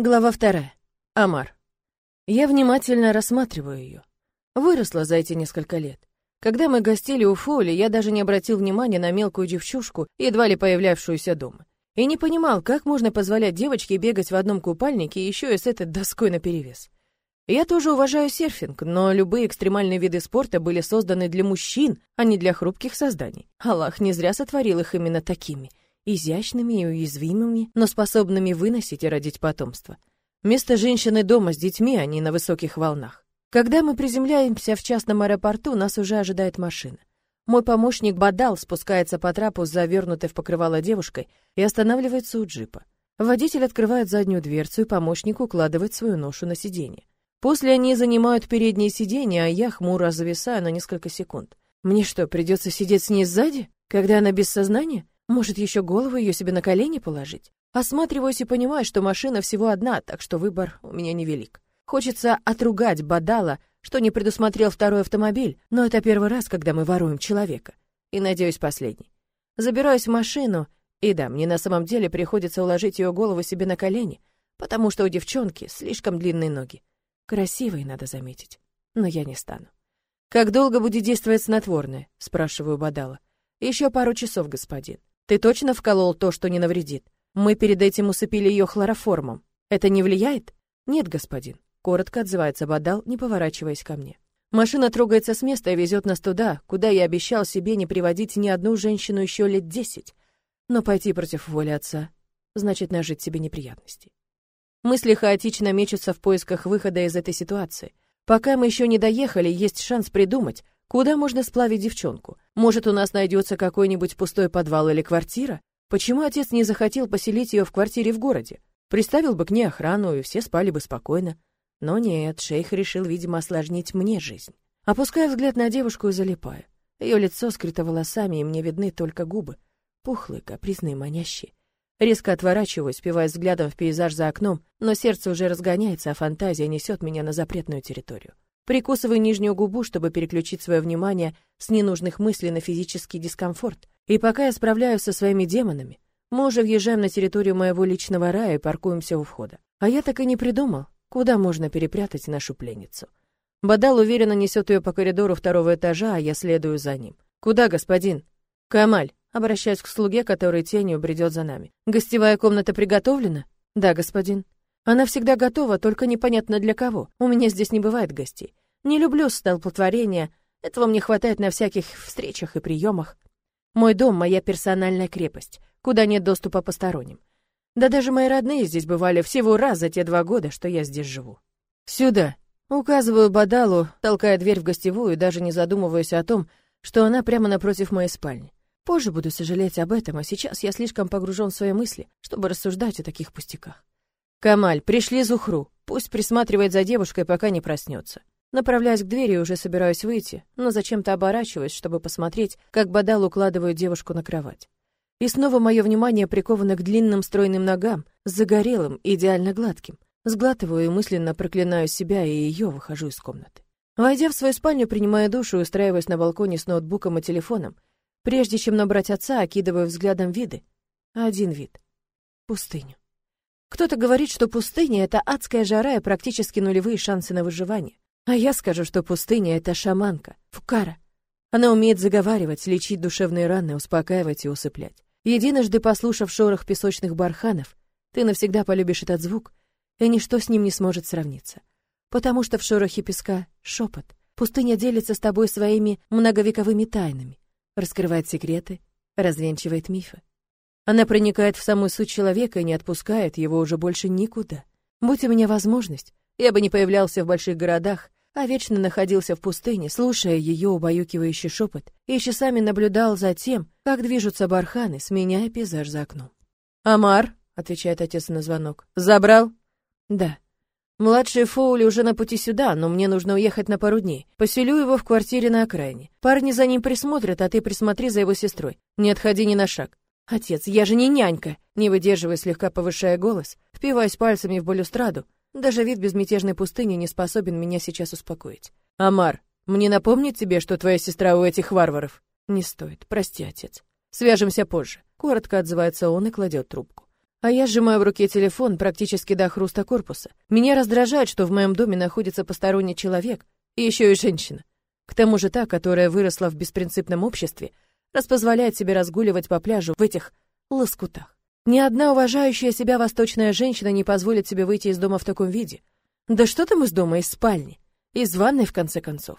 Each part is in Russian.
Глава вторая. Амар. Я внимательно рассматриваю ее. Выросла за эти несколько лет. Когда мы гостили у Фоли, я даже не обратил внимания на мелкую девчушку, едва ли появлявшуюся дома. И не понимал, как можно позволять девочке бегать в одном купальнике еще и с этой доской наперевес. Я тоже уважаю серфинг, но любые экстремальные виды спорта были созданы для мужчин, а не для хрупких созданий. Аллах не зря сотворил их именно такими — изящными и уязвимыми, но способными выносить и родить потомство. Место женщины дома с детьми, а не на высоких волнах. Когда мы приземляемся в частном аэропорту, нас уже ожидает машина. Мой помощник Бадал спускается по трапу с завернутой в покрывало девушкой и останавливается у джипа. Водитель открывает заднюю дверцу, и помощник укладывает свою ношу на сиденье. После они занимают переднее сиденье, а я хмуро зависаю на несколько секунд. Мне что, придется сидеть с ней сзади, когда она без сознания? Может, еще голову ее себе на колени положить? Осматриваюсь и понимаю, что машина всего одна, так что выбор у меня невелик. Хочется отругать Бадала, что не предусмотрел второй автомобиль, но это первый раз, когда мы воруем человека. И, надеюсь, последний. Забираюсь в машину, и да, мне на самом деле приходится уложить ее голову себе на колени, потому что у девчонки слишком длинные ноги. Красивые, надо заметить. Но я не стану. «Как долго будет действовать снотворное?» — спрашиваю Бадала. «Еще пару часов, господин. Ты точно вколол то, что не навредит? Мы перед этим усыпили ее хлороформом. Это не влияет? Нет, господин. Коротко отзывается Бадал, не поворачиваясь ко мне. Машина трогается с места и везет нас туда, куда я обещал себе не приводить ни одну женщину еще лет десять. Но пойти против воли отца значит нажить себе неприятностей. Мысли хаотично мечутся в поисках выхода из этой ситуации. Пока мы еще не доехали, есть шанс придумать, Куда можно сплавить девчонку? Может, у нас найдется какой-нибудь пустой подвал или квартира? Почему отец не захотел поселить ее в квартире в городе? Приставил бы к ней охрану, и все спали бы спокойно. Но нет, шейх решил, видимо, осложнить мне жизнь. Опускаю взгляд на девушку и залипаю. Ее лицо скрыто волосами, и мне видны только губы. Пухлые, капризные, манящие. Резко отворачиваюсь, спивая взглядом в пейзаж за окном, но сердце уже разгоняется, а фантазия несет меня на запретную территорию. Прикусываю нижнюю губу, чтобы переключить свое внимание с ненужных мыслей на физический дискомфорт. И пока я справляюсь со своими демонами, мы уже въезжаем на территорию моего личного рая и паркуемся у входа. А я так и не придумал, куда можно перепрятать нашу пленницу. Бадал уверенно несет ее по коридору второго этажа, а я следую за ним. «Куда, господин?» «Камаль», обращаюсь к слуге, который тенью бредет за нами. «Гостевая комната приготовлена?» «Да, господин». Она всегда готова, только непонятно для кого. У меня здесь не бывает гостей. Не люблю столпотворения, этого мне хватает на всяких встречах и приемах. Мой дом — моя персональная крепость, куда нет доступа посторонним. Да даже мои родные здесь бывали всего раз за те два года, что я здесь живу. «Сюда!» — указываю Бадалу, толкая дверь в гостевую, даже не задумываясь о том, что она прямо напротив моей спальни. Позже буду сожалеть об этом, а сейчас я слишком погружен в свои мысли, чтобы рассуждать о таких пустяках. «Камаль, пришли Зухру. Пусть присматривает за девушкой, пока не проснется». Направляясь к двери, уже собираюсь выйти, но зачем-то оборачиваюсь, чтобы посмотреть, как Бадал укладывает девушку на кровать. И снова мое внимание приковано к длинным стройным ногам, загорелым, идеально гладким. Сглатываю и мысленно проклинаю себя и ее, выхожу из комнаты. Войдя в свою спальню, принимаю душ и устраиваюсь на балконе с ноутбуком и телефоном. Прежде чем набрать отца, окидываю взглядом виды. Один вид — пустыню. Кто-то говорит, что пустыня — это адская жара и практически нулевые шансы на выживание. А я скажу, что пустыня — это шаманка, фукара. Она умеет заговаривать, лечить душевные раны, успокаивать и усыплять. Единожды послушав шорох песочных барханов, ты навсегда полюбишь этот звук, и ничто с ним не сможет сравниться. Потому что в шорохе песка — шепот. Пустыня делится с тобой своими многовековыми тайнами, раскрывает секреты, развенчивает мифы. Она проникает в самую суть человека и не отпускает его уже больше никуда. Будь у меня возможность, я бы не появлялся в больших городах, а вечно находился в пустыне, слушая ее убаюкивающий шепот, и часами наблюдал за тем, как движутся барханы, сменяя пейзаж за окном. «Амар», — отвечает отец на звонок, — «забрал?» «Да». «Младший Фоули уже на пути сюда, но мне нужно уехать на пару дней. Поселю его в квартире на окраине. Парни за ним присмотрят, а ты присмотри за его сестрой. Не отходи ни на шаг. «Отец, я же не нянька!» Не выдерживая, слегка повышая голос, впиваясь пальцами в балюстраду. Даже вид безмятежной пустыни не способен меня сейчас успокоить. «Амар, мне напомнить тебе, что твоя сестра у этих варваров?» «Не стоит, прости, отец. Свяжемся позже». Коротко отзывается он и кладет трубку. А я сжимаю в руке телефон практически до хруста корпуса. Меня раздражает, что в моем доме находится посторонний человек, и еще и женщина. К тому же та, которая выросла в беспринципном обществе, раз позволяет себе разгуливать по пляжу в этих лоскутах. Ни одна уважающая себя восточная женщина не позволит себе выйти из дома в таком виде. Да что там из дома, из спальни, из ванной, в конце концов.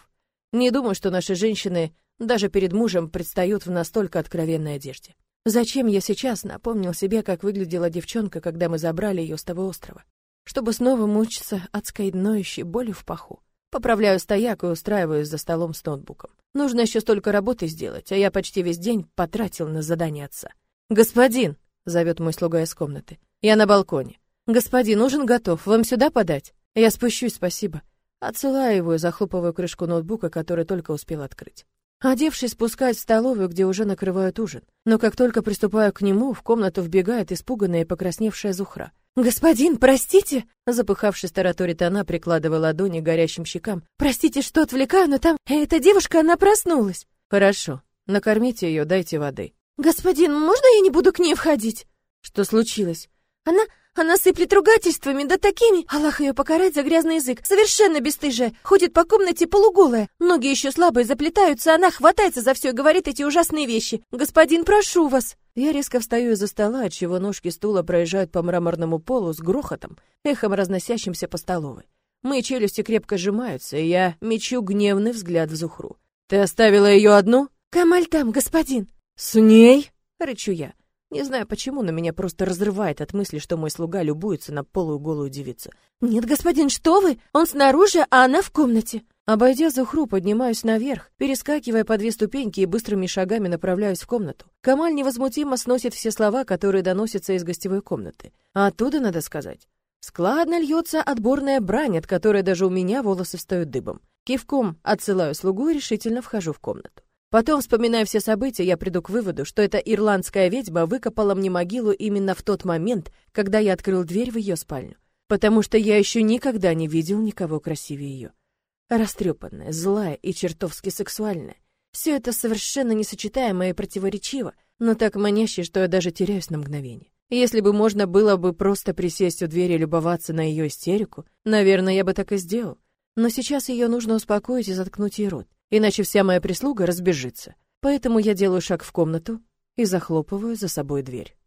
Не думаю, что наши женщины даже перед мужем предстают в настолько откровенной одежде. Зачем я сейчас напомнил себе, как выглядела девчонка, когда мы забрали ее с того острова? Чтобы снова мучиться адской ноющей болью в паху. Поправляю стояк и устраиваюсь за столом с ноутбуком. Нужно еще столько работы сделать, а я почти весь день потратил на задание отца. «Господин!» — зовет мой слуга из комнаты. «Я на балконе». «Господин, ужин готов. Вам сюда подать?» «Я спущусь, спасибо». Отсылаю его и захлопываю крышку ноутбука, который только успел открыть. Одевшись, спускаюсь в столовую, где уже накрывают ужин. Но как только приступаю к нему, в комнату вбегает испуганная и покрасневшая Зухра. «Господин, простите!» Запыхавшись, тараторит она, прикладывая ладони к горящим щекам. «Простите, что отвлекаю, но там... Эта девушка, она проснулась!» «Хорошо. Накормите ее, дайте воды». «Господин, можно я не буду к ней входить?» «Что случилось?» «Она... Она сыплет ругательствами, да такими. Аллах ее покарает за грязный язык. Совершенно бесстыжая. Ходит по комнате полуголая. Ноги еще слабые заплетаются, она хватается за все и говорит эти ужасные вещи. Господин, прошу вас. Я резко встаю из-за стола, отчего ножки стула проезжают по мраморному полу с грохотом, эхом разносящимся по столовой. Мои челюсти крепко сжимаются, и я мечу гневный взгляд в Зухру. «Ты оставила ее одну?» «Камаль там, господин». «С ней?» — рычу я. Не знаю почему, но меня просто разрывает от мысли, что мой слуга любуется на полую голую девицу. «Нет, господин, что вы? Он снаружи, а она в комнате». Обойдя Зухру, поднимаюсь наверх, перескакивая по две ступеньки и быстрыми шагами направляюсь в комнату. Камаль невозмутимо сносит все слова, которые доносятся из гостевой комнаты. А оттуда, надо сказать, складно льется отборная брань, от которой даже у меня волосы встают дыбом. Кивком отсылаю слугу и решительно вхожу в комнату. Потом, вспоминая все события, я приду к выводу, что эта ирландская ведьма выкопала мне могилу именно в тот момент, когда я открыл дверь в ее спальню. Потому что я еще никогда не видел никого красивее ее. Растрепанная, злая и чертовски сексуальная. Все это совершенно несочетаемо и противоречиво, но так маняще, что я даже теряюсь на мгновение. Если бы можно было бы просто присесть у двери и любоваться на ее истерику, наверное, я бы так и сделал. Но сейчас ее нужно успокоить и заткнуть ей рот иначе вся моя прислуга разбежится. Поэтому я делаю шаг в комнату и захлопываю за собой дверь.